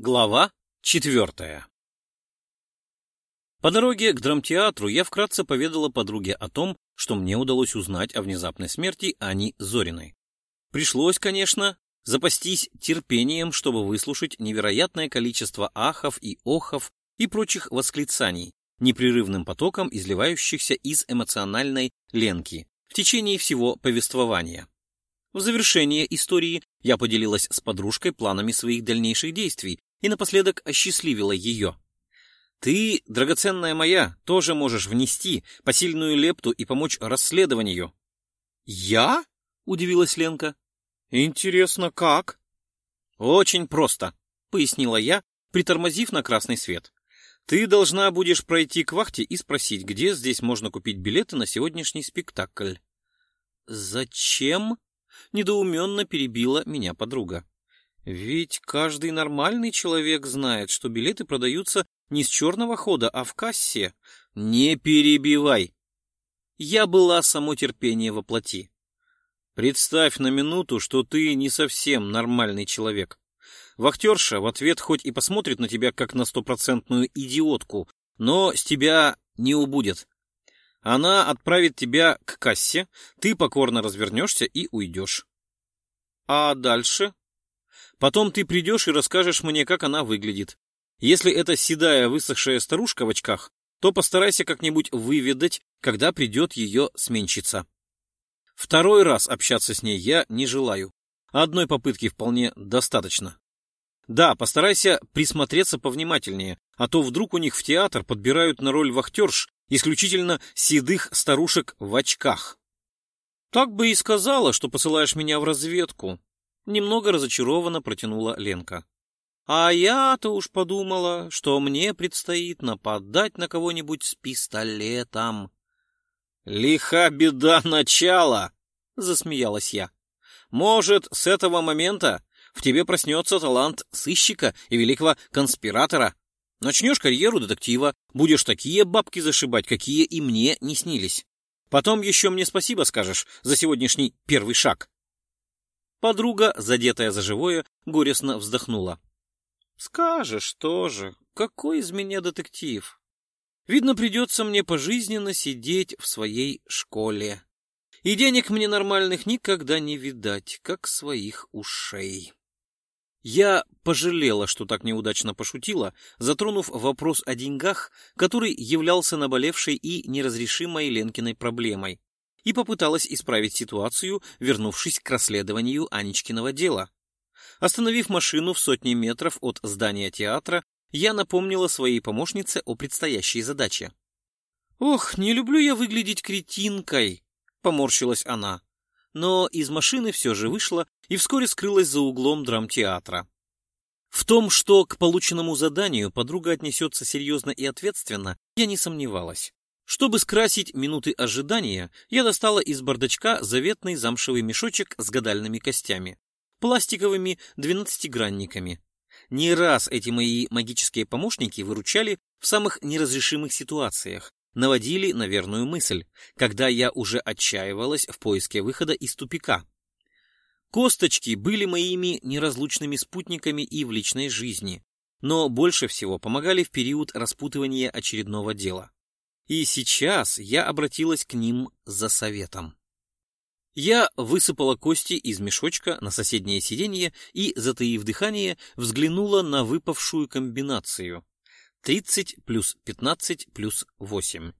Глава четвертая По дороге к драмтеатру я вкратце поведала подруге о том, что мне удалось узнать о внезапной смерти Ани Зориной. Пришлось, конечно, запастись терпением, чтобы выслушать невероятное количество ахов и охов и прочих восклицаний, непрерывным потоком изливающихся из эмоциональной ленки в течение всего повествования. В завершение истории я поделилась с подружкой планами своих дальнейших действий и напоследок осчастливила ее. Ты, драгоценная моя, тоже можешь внести посильную лепту и помочь расследованию. Я? удивилась Ленка. Интересно, как? Очень просто, пояснила я, притормозив на красный свет. Ты должна будешь пройти к вахте и спросить, где здесь можно купить билеты на сегодняшний спектакль. Зачем? недоуменно перебила меня подруга. Ведь каждый нормальный человек знает, что билеты продаются не с черного хода, а в кассе. Не перебивай. Я была само терпение во плоти. Представь на минуту, что ты не совсем нормальный человек. Вахтерша в ответ хоть и посмотрит на тебя как на стопроцентную идиотку, но с тебя не убудет. Она отправит тебя к кассе, ты покорно развернешься и уйдешь. А дальше? Потом ты придешь и расскажешь мне, как она выглядит. Если это седая высохшая старушка в очках, то постарайся как-нибудь выведать, когда придет ее сменщица. Второй раз общаться с ней я не желаю. Одной попытки вполне достаточно. Да, постарайся присмотреться повнимательнее, а то вдруг у них в театр подбирают на роль вахтерш исключительно седых старушек в очках. Так бы и сказала, что посылаешь меня в разведку, Немного разочарованно протянула Ленка. А я-то уж подумала, что мне предстоит нападать на кого-нибудь с пистолетом. Лиха беда начала, засмеялась я. Может, с этого момента в тебе проснется талант сыщика и великого конспиратора. Начнешь карьеру детектива, будешь такие бабки зашибать, какие и мне не снились. Потом еще мне спасибо скажешь за сегодняшний первый шаг. Подруга, задетая за живое, горестно вздохнула. Скажешь тоже, какой из меня детектив? Видно, придется мне пожизненно сидеть в своей школе. И денег мне нормальных никогда не видать, как своих ушей. Я пожалела, что так неудачно пошутила, затронув вопрос о деньгах, который являлся наболевшей и неразрешимой Ленкиной проблемой и попыталась исправить ситуацию, вернувшись к расследованию Анечкиного дела. Остановив машину в сотни метров от здания театра, я напомнила своей помощнице о предстоящей задаче. «Ох, не люблю я выглядеть кретинкой», — поморщилась она. Но из машины все же вышла и вскоре скрылась за углом драмтеатра. В том, что к полученному заданию подруга отнесется серьезно и ответственно, я не сомневалась. Чтобы скрасить минуты ожидания, я достала из бардачка заветный замшевый мешочек с гадальными костями, пластиковыми двенадцатигранниками. Не раз эти мои магические помощники выручали в самых неразрешимых ситуациях, наводили на верную мысль, когда я уже отчаивалась в поиске выхода из тупика. Косточки были моими неразлучными спутниками и в личной жизни, но больше всего помогали в период распутывания очередного дела и сейчас я обратилась к ним за советом. Я высыпала кости из мешочка на соседнее сиденье и, затаив дыхание, взглянула на выпавшую комбинацию. 30 плюс 15 плюс 8.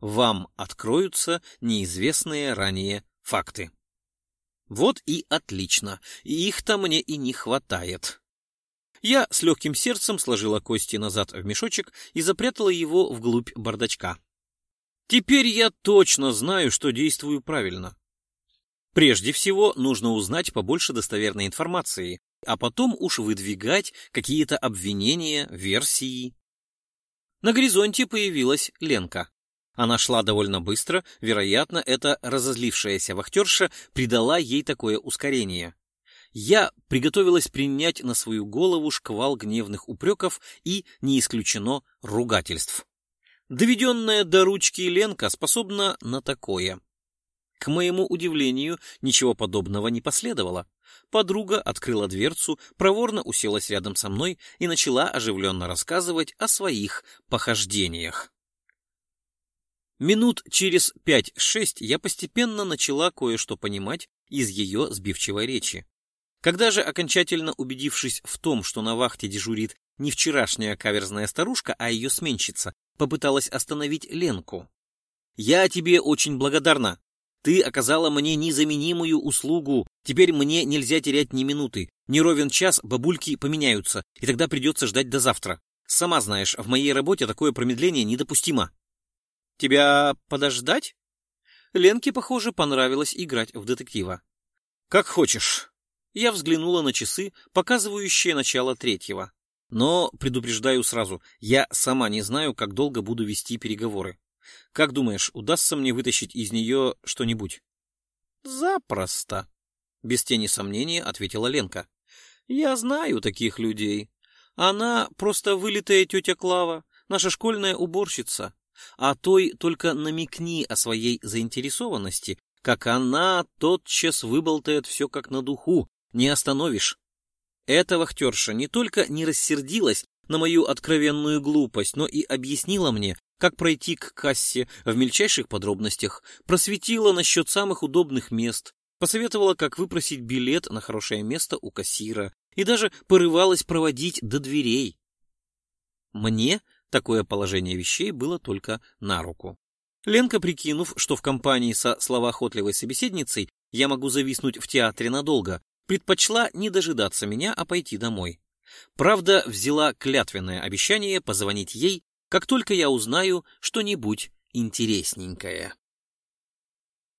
Вам откроются неизвестные ранее факты. Вот и отлично, их-то мне и не хватает. Я с легким сердцем сложила кости назад в мешочек и запрятала его вглубь бардачка. Теперь я точно знаю, что действую правильно. Прежде всего, нужно узнать побольше достоверной информации, а потом уж выдвигать какие-то обвинения, версии. На горизонте появилась Ленка. Она шла довольно быстро, вероятно, эта разозлившаяся вахтерша придала ей такое ускорение я приготовилась принять на свою голову шквал гневных упреков и, не исключено, ругательств. Доведенная до ручки Ленка способна на такое. К моему удивлению, ничего подобного не последовало. Подруга открыла дверцу, проворно уселась рядом со мной и начала оживленно рассказывать о своих похождениях. Минут через пять-шесть я постепенно начала кое-что понимать из ее сбивчивой речи. Когда же, окончательно убедившись в том, что на вахте дежурит не вчерашняя каверзная старушка, а ее сменщица, попыталась остановить Ленку. «Я тебе очень благодарна. Ты оказала мне незаменимую услугу. Теперь мне нельзя терять ни минуты. Не ровен час бабульки поменяются, и тогда придется ждать до завтра. Сама знаешь, в моей работе такое промедление недопустимо». «Тебя подождать?» Ленке, похоже, понравилось играть в детектива. «Как хочешь». Я взглянула на часы, показывающие начало третьего. Но предупреждаю сразу, я сама не знаю, как долго буду вести переговоры. Как думаешь, удастся мне вытащить из нее что-нибудь? Запросто, без тени сомнения ответила Ленка. Я знаю таких людей. Она просто вылитая тетя Клава, наша школьная уборщица. А той только намекни о своей заинтересованности, как она тотчас выболтает все как на духу, не остановишь. Эта вахтерша не только не рассердилась на мою откровенную глупость, но и объяснила мне, как пройти к кассе в мельчайших подробностях, просветила насчет самых удобных мест, посоветовала, как выпросить билет на хорошее место у кассира и даже порывалась проводить до дверей. Мне такое положение вещей было только на руку. Ленка, прикинув, что в компании со словоохотливой собеседницей я могу зависнуть в театре надолго, предпочла не дожидаться меня, а пойти домой. Правда, взяла клятвенное обещание позвонить ей, как только я узнаю что-нибудь интересненькое.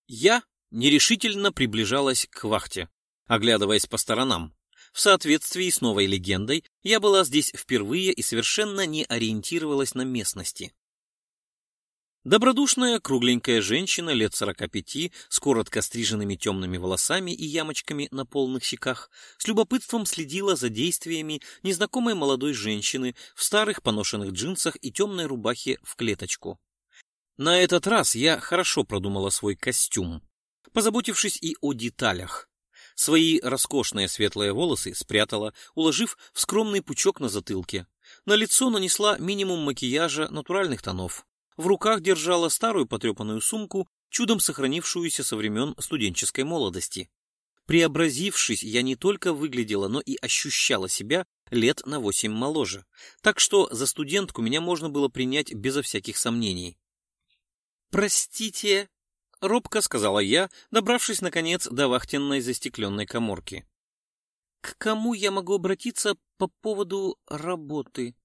Я нерешительно приближалась к вахте, оглядываясь по сторонам. В соответствии с новой легендой, я была здесь впервые и совершенно не ориентировалась на местности. Добродушная кругленькая женщина лет сорока пяти с коротко стриженными темными волосами и ямочками на полных щеках с любопытством следила за действиями незнакомой молодой женщины в старых поношенных джинсах и темной рубахе в клеточку. На этот раз я хорошо продумала свой костюм, позаботившись и о деталях. Свои роскошные светлые волосы спрятала, уложив в скромный пучок на затылке. На лицо нанесла минимум макияжа натуральных тонов в руках держала старую потрепанную сумку, чудом сохранившуюся со времен студенческой молодости. Преобразившись, я не только выглядела, но и ощущала себя лет на восемь моложе. Так что за студентку меня можно было принять безо всяких сомнений. «Простите», — робко сказала я, добравшись, наконец, до вахтенной застекленной коморки. «К кому я могу обратиться по поводу работы?»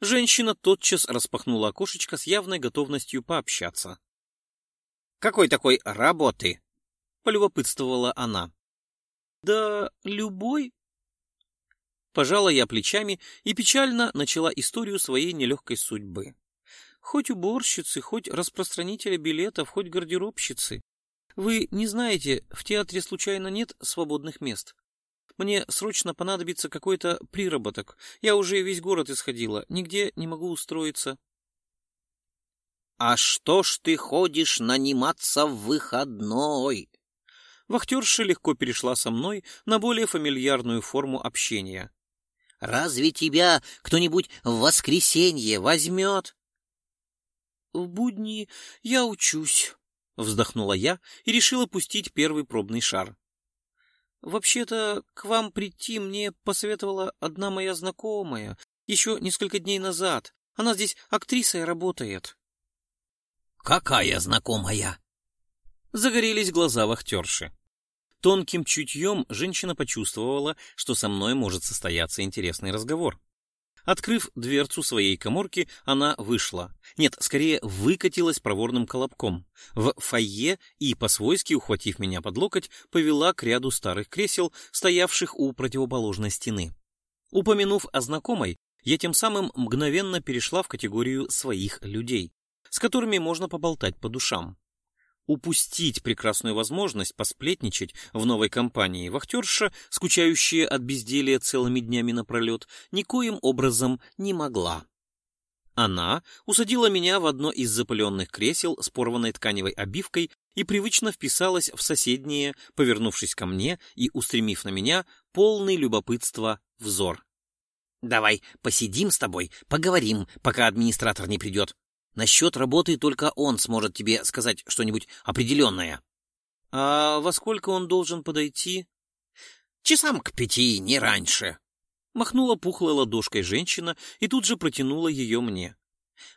Женщина тотчас распахнула окошечко с явной готовностью пообщаться. «Какой такой работы?» — полюбопытствовала она. «Да любой». Пожала я плечами и печально начала историю своей нелегкой судьбы. Хоть уборщицы, хоть распространителя билетов, хоть гардеробщицы. Вы не знаете, в театре случайно нет свободных мест? Мне срочно понадобится какой-то приработок. Я уже весь город исходила, нигде не могу устроиться. — А что ж ты ходишь наниматься в выходной? Вахтерша легко перешла со мной на более фамильярную форму общения. — Разве тебя кто-нибудь в воскресенье возьмет? — В будни я учусь, — вздохнула я и решила пустить первый пробный шар. Вообще-то, к вам прийти мне посоветовала одна моя знакомая еще несколько дней назад. Она здесь актрисой работает. Какая знакомая? Загорелись глаза вахтерши. Тонким чутьем женщина почувствовала, что со мной может состояться интересный разговор. Открыв дверцу своей коморки, она вышла. Нет, скорее выкатилась проворным колобком. В фойе и, по-свойски ухватив меня под локоть, повела к ряду старых кресел, стоявших у противоположной стены. Упомянув о знакомой, я тем самым мгновенно перешла в категорию своих людей, с которыми можно поболтать по душам. Упустить прекрасную возможность посплетничать в новой компании вахтерша, скучающая от безделия целыми днями напролет, никоим образом не могла. Она усадила меня в одно из запыленных кресел с порванной тканевой обивкой и привычно вписалась в соседнее, повернувшись ко мне и устремив на меня полный любопытства взор. «Давай посидим с тобой, поговорим, пока администратор не придет. Насчет работы только он сможет тебе сказать что-нибудь определенное». «А во сколько он должен подойти?» «Часам к пяти, не раньше», Махнула пухлой ладошкой женщина и тут же протянула ее мне.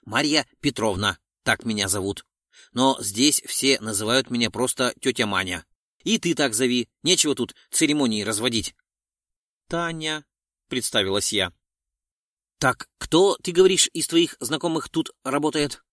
«Марья Петровна, так меня зовут. Но здесь все называют меня просто тетя Маня. И ты так зови, нечего тут церемонии разводить». «Таня», — представилась я. «Так кто, ты говоришь, из твоих знакомых тут работает?»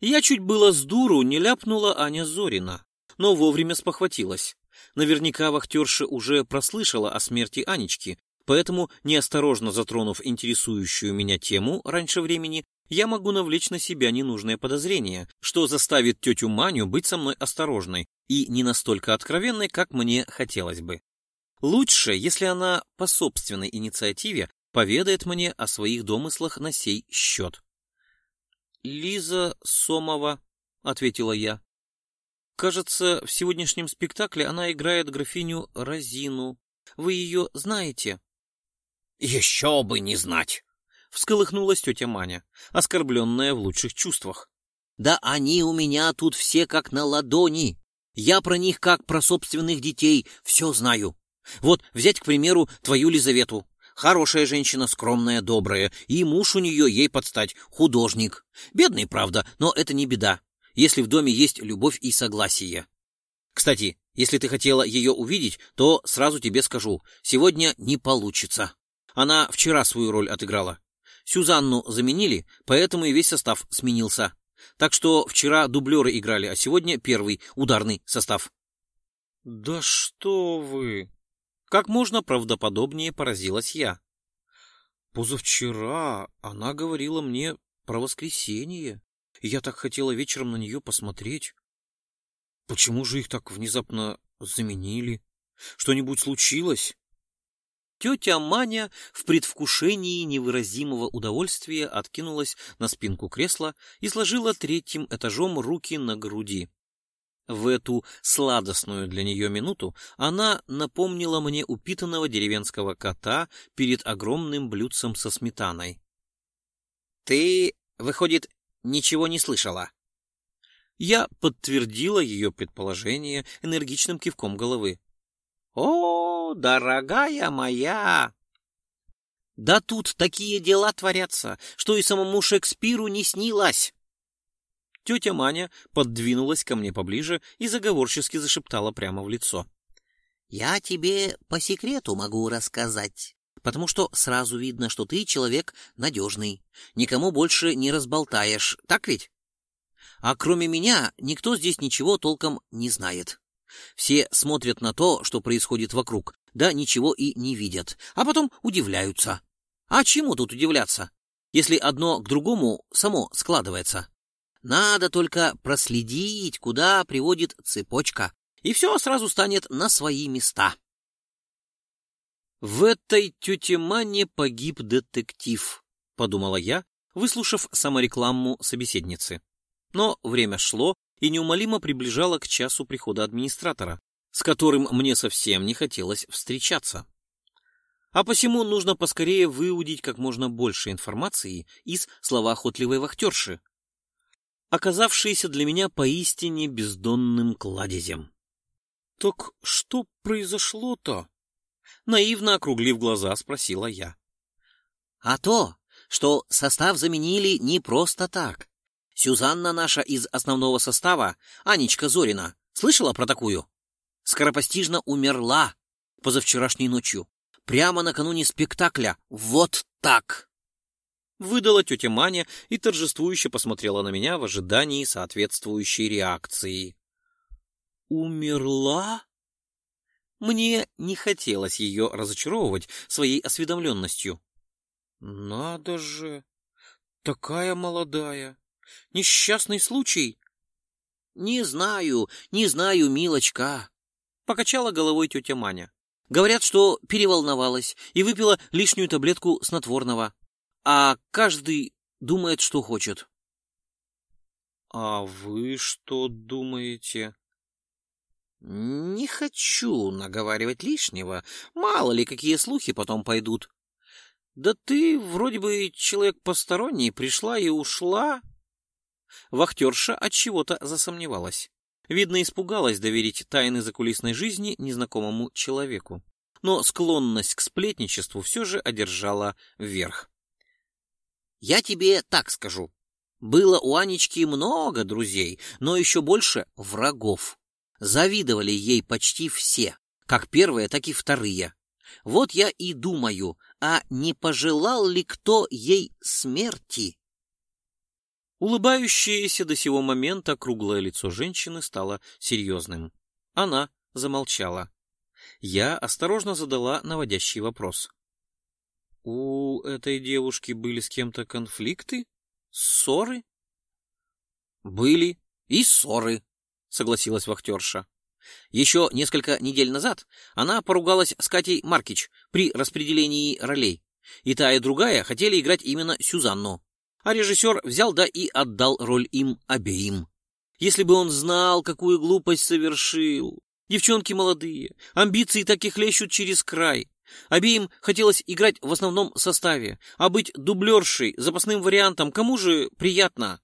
Я чуть было с дуру не ляпнула Аня Зорина, но вовремя спохватилась. Наверняка вахтерша уже прослышала о смерти Анечки Поэтому, неосторожно затронув интересующую меня тему раньше времени, я могу навлечь на себя ненужное подозрение, что заставит тетю Маню быть со мной осторожной и не настолько откровенной, как мне хотелось бы. Лучше, если она по собственной инициативе поведает мне о своих домыслах на сей счет. «Лиза Сомова», — ответила я. «Кажется, в сегодняшнем спектакле она играет графиню Розину. Вы ее знаете?» Еще бы не знать! Всколыхнулась тетя Маня, оскорбленная в лучших чувствах. Да они у меня тут все как на ладони. Я про них как про собственных детей все знаю. Вот взять, к примеру, твою Лизавету. Хорошая женщина, скромная, добрая, и муж у нее ей подстать, художник. Бедный, правда, но это не беда, если в доме есть любовь и согласие. Кстати, если ты хотела ее увидеть, то сразу тебе скажу, сегодня не получится. Она вчера свою роль отыграла. Сюзанну заменили, поэтому и весь состав сменился. Так что вчера дублеры играли, а сегодня первый, ударный состав. «Да что вы!» Как можно правдоподобнее поразилась я. Позавчера она говорила мне про воскресенье, я так хотела вечером на нее посмотреть. Почему же их так внезапно заменили? Что-нибудь случилось? Тетя Маня в предвкушении невыразимого удовольствия откинулась на спинку кресла и сложила третьим этажом руки на груди. В эту сладостную для нее минуту она напомнила мне упитанного деревенского кота перед огромным блюдцем со сметаной. — Ты, выходит, ничего не слышала? Я подтвердила ее предположение энергичным кивком головы. — О, дорогая моя!» «Да тут такие дела творятся, что и самому Шекспиру не снилось!» Тетя Маня поддвинулась ко мне поближе и заговорчески зашептала прямо в лицо. «Я тебе по секрету могу рассказать, потому что сразу видно, что ты человек надежный, никому больше не разболтаешь, так ведь? А кроме меня никто здесь ничего толком не знает. Все смотрят на то, что происходит вокруг, да ничего и не видят, а потом удивляются. А чему тут удивляться, если одно к другому само складывается? Надо только проследить, куда приводит цепочка, и все сразу станет на свои места. В этой тете Мане погиб детектив, подумала я, выслушав саморекламу собеседницы. Но время шло, и неумолимо приближала к часу прихода администратора, с которым мне совсем не хотелось встречаться. А посему нужно поскорее выудить как можно больше информации из словоохотливой вахтерши, оказавшейся для меня поистине бездонным кладезем. — Так что произошло-то? — наивно округлив глаза, спросила я. — А то, что состав заменили не просто так. Сюзанна наша из основного состава, Анечка Зорина, слышала про такую? Скоропостижно умерла позавчерашней ночью, прямо накануне спектакля. Вот так! Выдала тетя Маня и торжествующе посмотрела на меня в ожидании соответствующей реакции. «Умерла?» Мне не хотелось ее разочаровывать своей осведомленностью. «Надо же! Такая молодая! Несчастный случай. Не знаю, не знаю, милочка. Покачала головой тетя Маня. Говорят, что переволновалась и выпила лишнюю таблетку снотворного. А каждый думает, что хочет. А вы что думаете? Не хочу наговаривать лишнего. Мало ли, какие слухи потом пойдут. Да ты вроде бы человек посторонний, пришла и ушла. Вахтерша от чего-то засомневалась. Видно, испугалась доверить тайны закулисной жизни незнакомому человеку. Но склонность к сплетничеству все же одержала верх. Я тебе так скажу. Было у Анечки много друзей, но еще больше врагов. Завидовали ей почти все, как первые, так и вторые. Вот я и думаю, а не пожелал ли кто ей смерти? Улыбающееся до сего момента круглое лицо женщины стало серьезным. Она замолчала. Я осторожно задала наводящий вопрос. У этой девушки были с кем-то конфликты? Ссоры? Были и ссоры, согласилась вахтерша. Еще несколько недель назад она поругалась с Катей Маркич при распределении ролей. И та, и другая хотели играть именно Сюзанну. А режиссер взял да и отдал роль им обеим. Если бы он знал, какую глупость совершил. Девчонки молодые, амбиции так и хлещут через край. Обеим хотелось играть в основном составе, а быть дублершей, запасным вариантом, кому же приятно?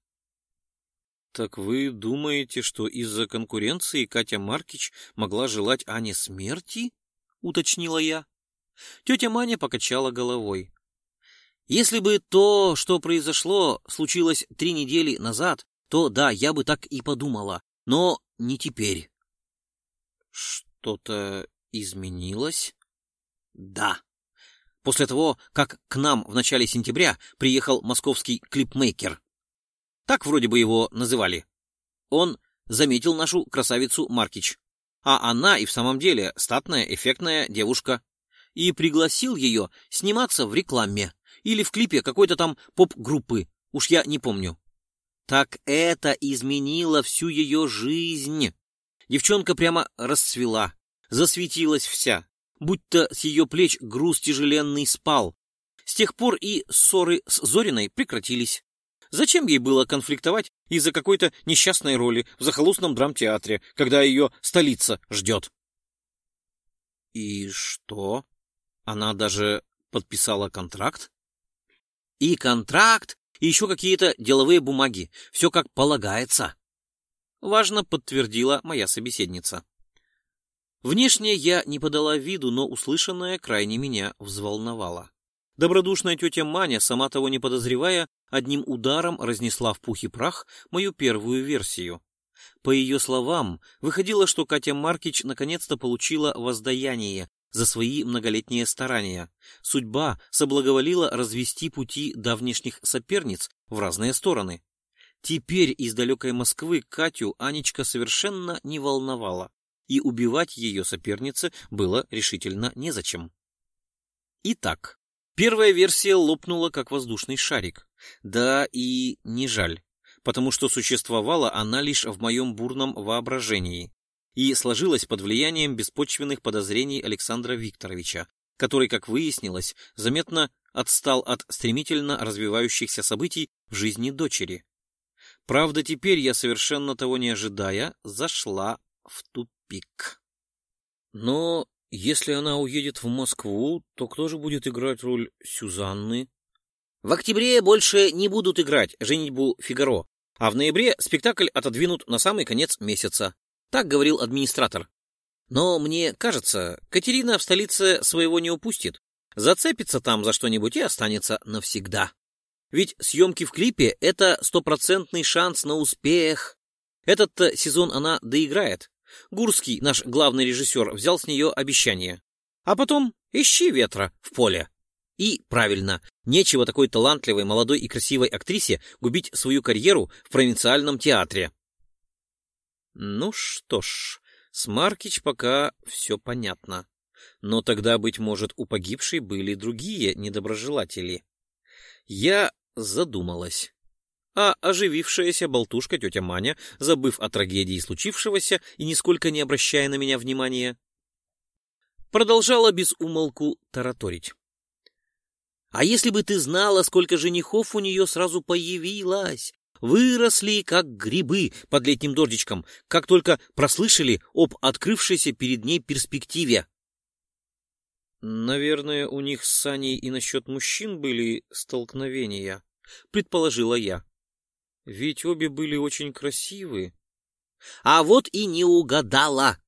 Так вы думаете, что из-за конкуренции Катя Маркич могла желать Ане смерти? Уточнила я. Тетя Маня покачала головой. Если бы то, что произошло, случилось три недели назад, то да, я бы так и подумала, но не теперь. Что-то изменилось? Да. После того, как к нам в начале сентября приехал московский клипмейкер. Так вроде бы его называли. Он заметил нашу красавицу Маркич. А она и в самом деле статная, эффектная девушка. И пригласил ее сниматься в рекламе или в клипе какой-то там поп-группы, уж я не помню. Так это изменило всю ее жизнь. Девчонка прямо расцвела, засветилась вся, будто с ее плеч груз тяжеленный спал. С тех пор и ссоры с Зориной прекратились. Зачем ей было конфликтовать из-за какой-то несчастной роли в захолустном драмтеатре, когда ее столица ждет? И что? Она даже подписала контракт? И контракт, и еще какие-то деловые бумаги. Все как полагается. Важно подтвердила моя собеседница. Внешне я не подала виду, но услышанное крайне меня взволновало. Добродушная тетя Маня, сама того не подозревая, одним ударом разнесла в пух и прах мою первую версию. По ее словам, выходило, что Катя Маркич наконец-то получила воздаяние за свои многолетние старания. Судьба соблаговолила развести пути давнешних соперниц в разные стороны. Теперь из далекой Москвы Катю Анечка совершенно не волновала и убивать ее сопернице было решительно незачем. Итак, первая версия лопнула как воздушный шарик. Да и не жаль, потому что существовала она лишь в моем бурном воображении и сложилась под влиянием беспочвенных подозрений Александра Викторовича, который, как выяснилось, заметно отстал от стремительно развивающихся событий в жизни дочери. Правда, теперь я, совершенно того не ожидая, зашла в тупик тупик. Но если она уедет в Москву, то кто же будет играть роль Сюзанны? В октябре больше не будут играть «Женитьбу Фигаро», а в ноябре спектакль отодвинут на самый конец месяца. Так говорил администратор. Но мне кажется, Катерина в столице своего не упустит. Зацепится там за что-нибудь и останется навсегда. Ведь съемки в клипе — это стопроцентный шанс на успех. Этот сезон она доиграет. Гурский, наш главный режиссер, взял с нее обещание. А потом ищи ветра в поле. И правильно, нечего такой талантливой, молодой и красивой актрисе губить свою карьеру в провинциальном театре. Ну что ж, с Маркич пока все понятно. Но тогда, быть может, у погибшей были другие недоброжелатели. Я задумалась. А оживившаяся болтушка тетя Маня, забыв о трагедии случившегося и нисколько не обращая на меня внимания, продолжала без умолку тараторить. А если бы ты знала, сколько женихов у нее сразу появилось, выросли, как грибы под летним дождичком, как только прослышали об открывшейся перед ней перспективе. Наверное, у них с Саней и насчет мужчин были столкновения, предположила я. Ведь обе были очень красивы. А вот и не угадала.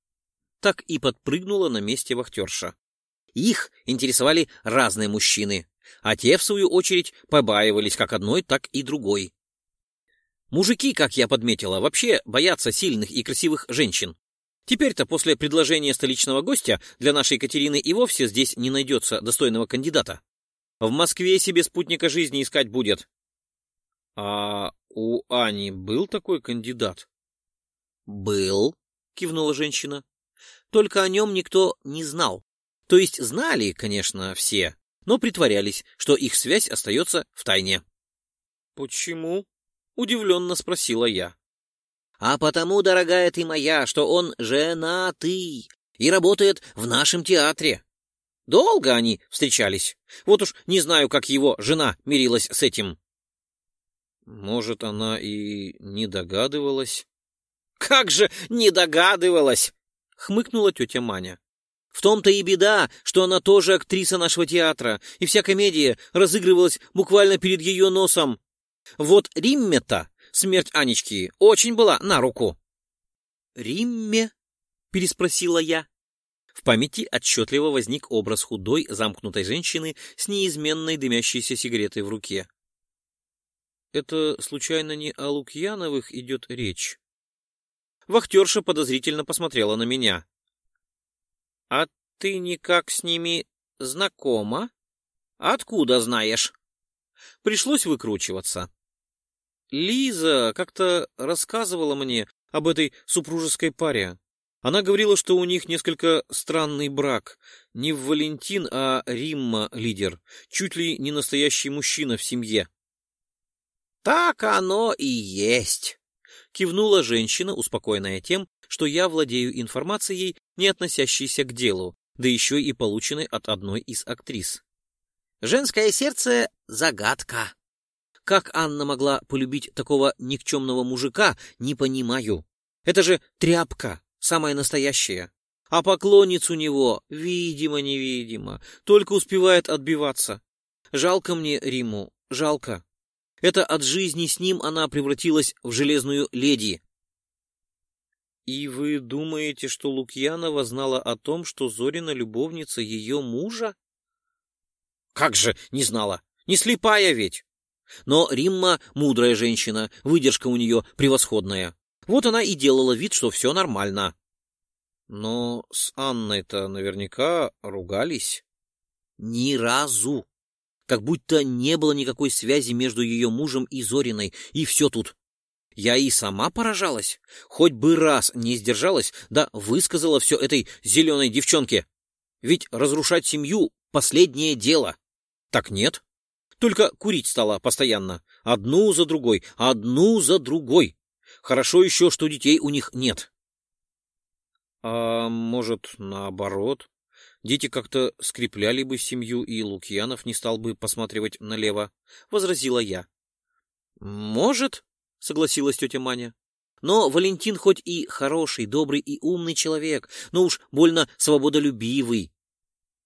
Так и подпрыгнула на месте вахтерша. Их интересовали разные мужчины, а те, в свою очередь, побаивались как одной, так и другой. Мужики, как я подметила, вообще боятся сильных и красивых женщин. Теперь-то после предложения столичного гостя для нашей Екатерины и вовсе здесь не найдется достойного кандидата. В Москве себе спутника жизни искать будет. А у Ани был такой кандидат? Был, кивнула женщина. Только о нем никто не знал. То есть знали, конечно, все, но притворялись, что их связь остается в тайне. Почему? Удивленно спросила я. А потому, дорогая ты моя, что он женатый и работает в нашем театре. Долго они встречались. Вот уж не знаю, как его жена мирилась с этим. Может, она и не догадывалась? Как же не догадывалась! Хмыкнула тетя Маня. В том-то и беда, что она тоже актриса нашего театра, и вся комедия разыгрывалась буквально перед ее носом. Вот Римме-то смерть Анечки очень была на руку. «Римме?» — переспросила я. В памяти отчетливо возник образ худой, замкнутой женщины с неизменной дымящейся сигаретой в руке. «Это, случайно, не о Лукьяновых идет речь?» Вахтерша подозрительно посмотрела на меня. «А ты никак с ними знакома? Откуда знаешь?» Пришлось выкручиваться. Лиза как-то рассказывала мне об этой супружеской паре. Она говорила, что у них несколько странный брак. Не Валентин, а Римма лидер. Чуть ли не настоящий мужчина в семье. «Так оно и есть», — кивнула женщина, успокоенная тем, что я владею информацией, не относящейся к делу, да еще и полученной от одной из актрис. «Женское сердце — загадка». Как Анна могла полюбить такого никчемного мужика, не понимаю. Это же тряпка, самая настоящая. А поклонниц у него, видимо-невидимо, только успевает отбиваться. Жалко мне Риму, жалко. Это от жизни с ним она превратилась в железную леди. И вы думаете, что Лукьянова знала о том, что Зорина любовница ее мужа? Как же не знала? Не слепая ведь. Но Римма мудрая женщина, выдержка у нее превосходная. Вот она и делала вид, что все нормально. Но с Анной-то наверняка ругались. Ни разу. Как будто не было никакой связи между ее мужем и Зориной, и все тут. Я и сама поражалась. Хоть бы раз не сдержалась, да высказала все этой зеленой девчонке. Ведь разрушать семью — последнее дело. Так нет. Только курить стала постоянно. Одну за другой, одну за другой. Хорошо еще, что детей у них нет. А может, наоборот? Дети как-то скрепляли бы семью, и Лукьянов не стал бы посматривать налево, — возразила я. — Может, — согласилась тетя Маня. Но Валентин хоть и хороший, добрый и умный человек, но уж больно свободолюбивый.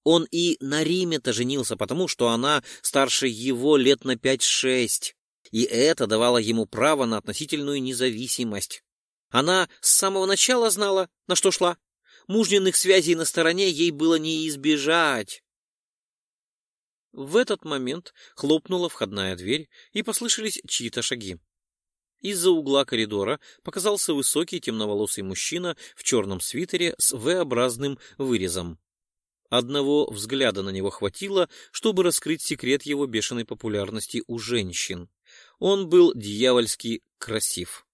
Он и на Риме-то женился, потому что она старше его лет на пять-шесть, и это давало ему право на относительную независимость. Она с самого начала знала, на что шла. Мужненных связей на стороне ей было не избежать. В этот момент хлопнула входная дверь, и послышались чьи-то шаги. Из-за угла коридора показался высокий темноволосый мужчина в черном свитере с V-образным вырезом. Одного взгляда на него хватило, чтобы раскрыть секрет его бешеной популярности у женщин. Он был дьявольски красив.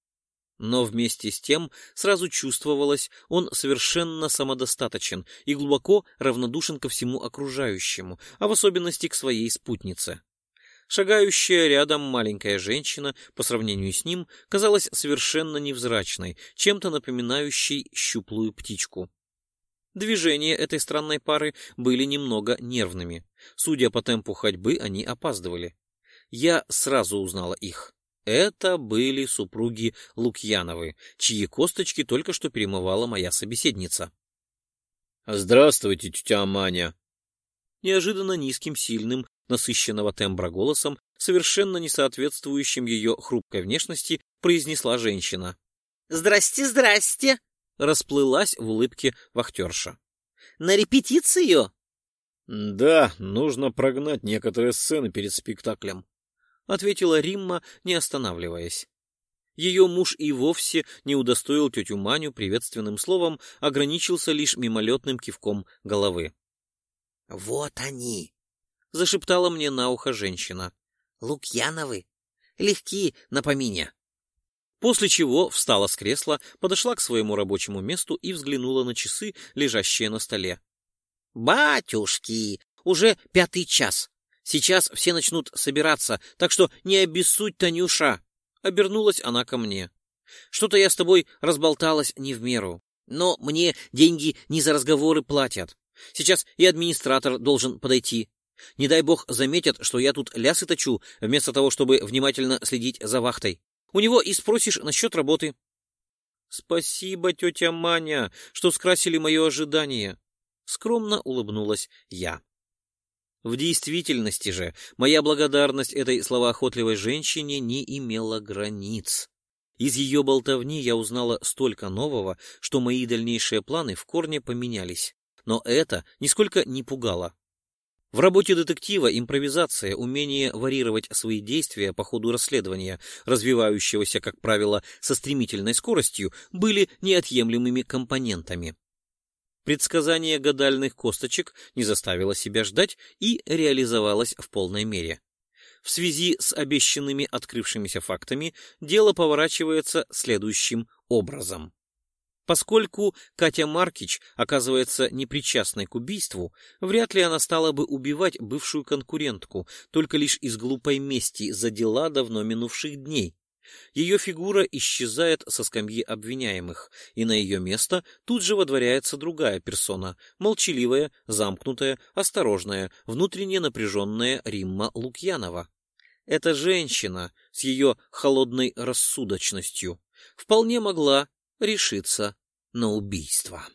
Но вместе с тем сразу чувствовалось, он совершенно самодостаточен и глубоко равнодушен ко всему окружающему, а в особенности к своей спутнице. Шагающая рядом маленькая женщина, по сравнению с ним, казалась совершенно невзрачной, чем-то напоминающей щуплую птичку. Движения этой странной пары были немного нервными. Судя по темпу ходьбы, они опаздывали. Я сразу узнала их. Это были супруги Лукьяновы, чьи косточки только что перемывала моя собеседница. «Здравствуйте, тетя Маня!» Неожиданно низким, сильным, насыщенного тембра голосом, совершенно не соответствующим ее хрупкой внешности, произнесла женщина. «Здрасте, здрасте!» — расплылась в улыбке вахтерша. «На репетицию?» «Да, нужно прогнать некоторые сцены перед спектаклем», — ответила Римма, не останавливаясь. Ее муж и вовсе не удостоил тетю Маню приветственным словом, ограничился лишь мимолетным кивком головы. — Вот они! — зашептала мне на ухо женщина. — Лукьяновы! Легки на помине! После чего встала с кресла, подошла к своему рабочему месту и взглянула на часы, лежащие на столе. — Батюшки! Уже пятый час! Сейчас все начнут собираться, так что не обессудь, Танюша! Обернулась она ко мне. Что-то я с тобой разболталась не в меру. Но мне деньги не за разговоры платят. Сейчас и администратор должен подойти. Не дай бог заметят, что я тут лясы точу, вместо того, чтобы внимательно следить за вахтой. У него и спросишь насчет работы. Спасибо, тетя Маня, что скрасили мое ожидание. Скромно улыбнулась я. В действительности же моя благодарность этой словоохотливой женщине не имела границ. Из ее болтовни я узнала столько нового, что мои дальнейшие планы в корне поменялись. Но это нисколько не пугало. В работе детектива импровизация, умение варьировать свои действия по ходу расследования, развивающегося, как правило, со стремительной скоростью, были неотъемлемыми компонентами. Предсказание гадальных косточек не заставило себя ждать и реализовалось в полной мере. В связи с обещанными открывшимися фактами дело поворачивается следующим образом. Поскольку Катя Маркич оказывается непричастной к убийству, вряд ли она стала бы убивать бывшую конкурентку только лишь из глупой мести за дела давно минувших дней. Ее фигура исчезает со скамьи обвиняемых, и на ее место тут же водворяется другая персона, молчаливая, замкнутая, осторожная, внутренне напряженная Римма Лукьянова. Эта женщина с ее холодной рассудочностью вполне могла решиться на убийство.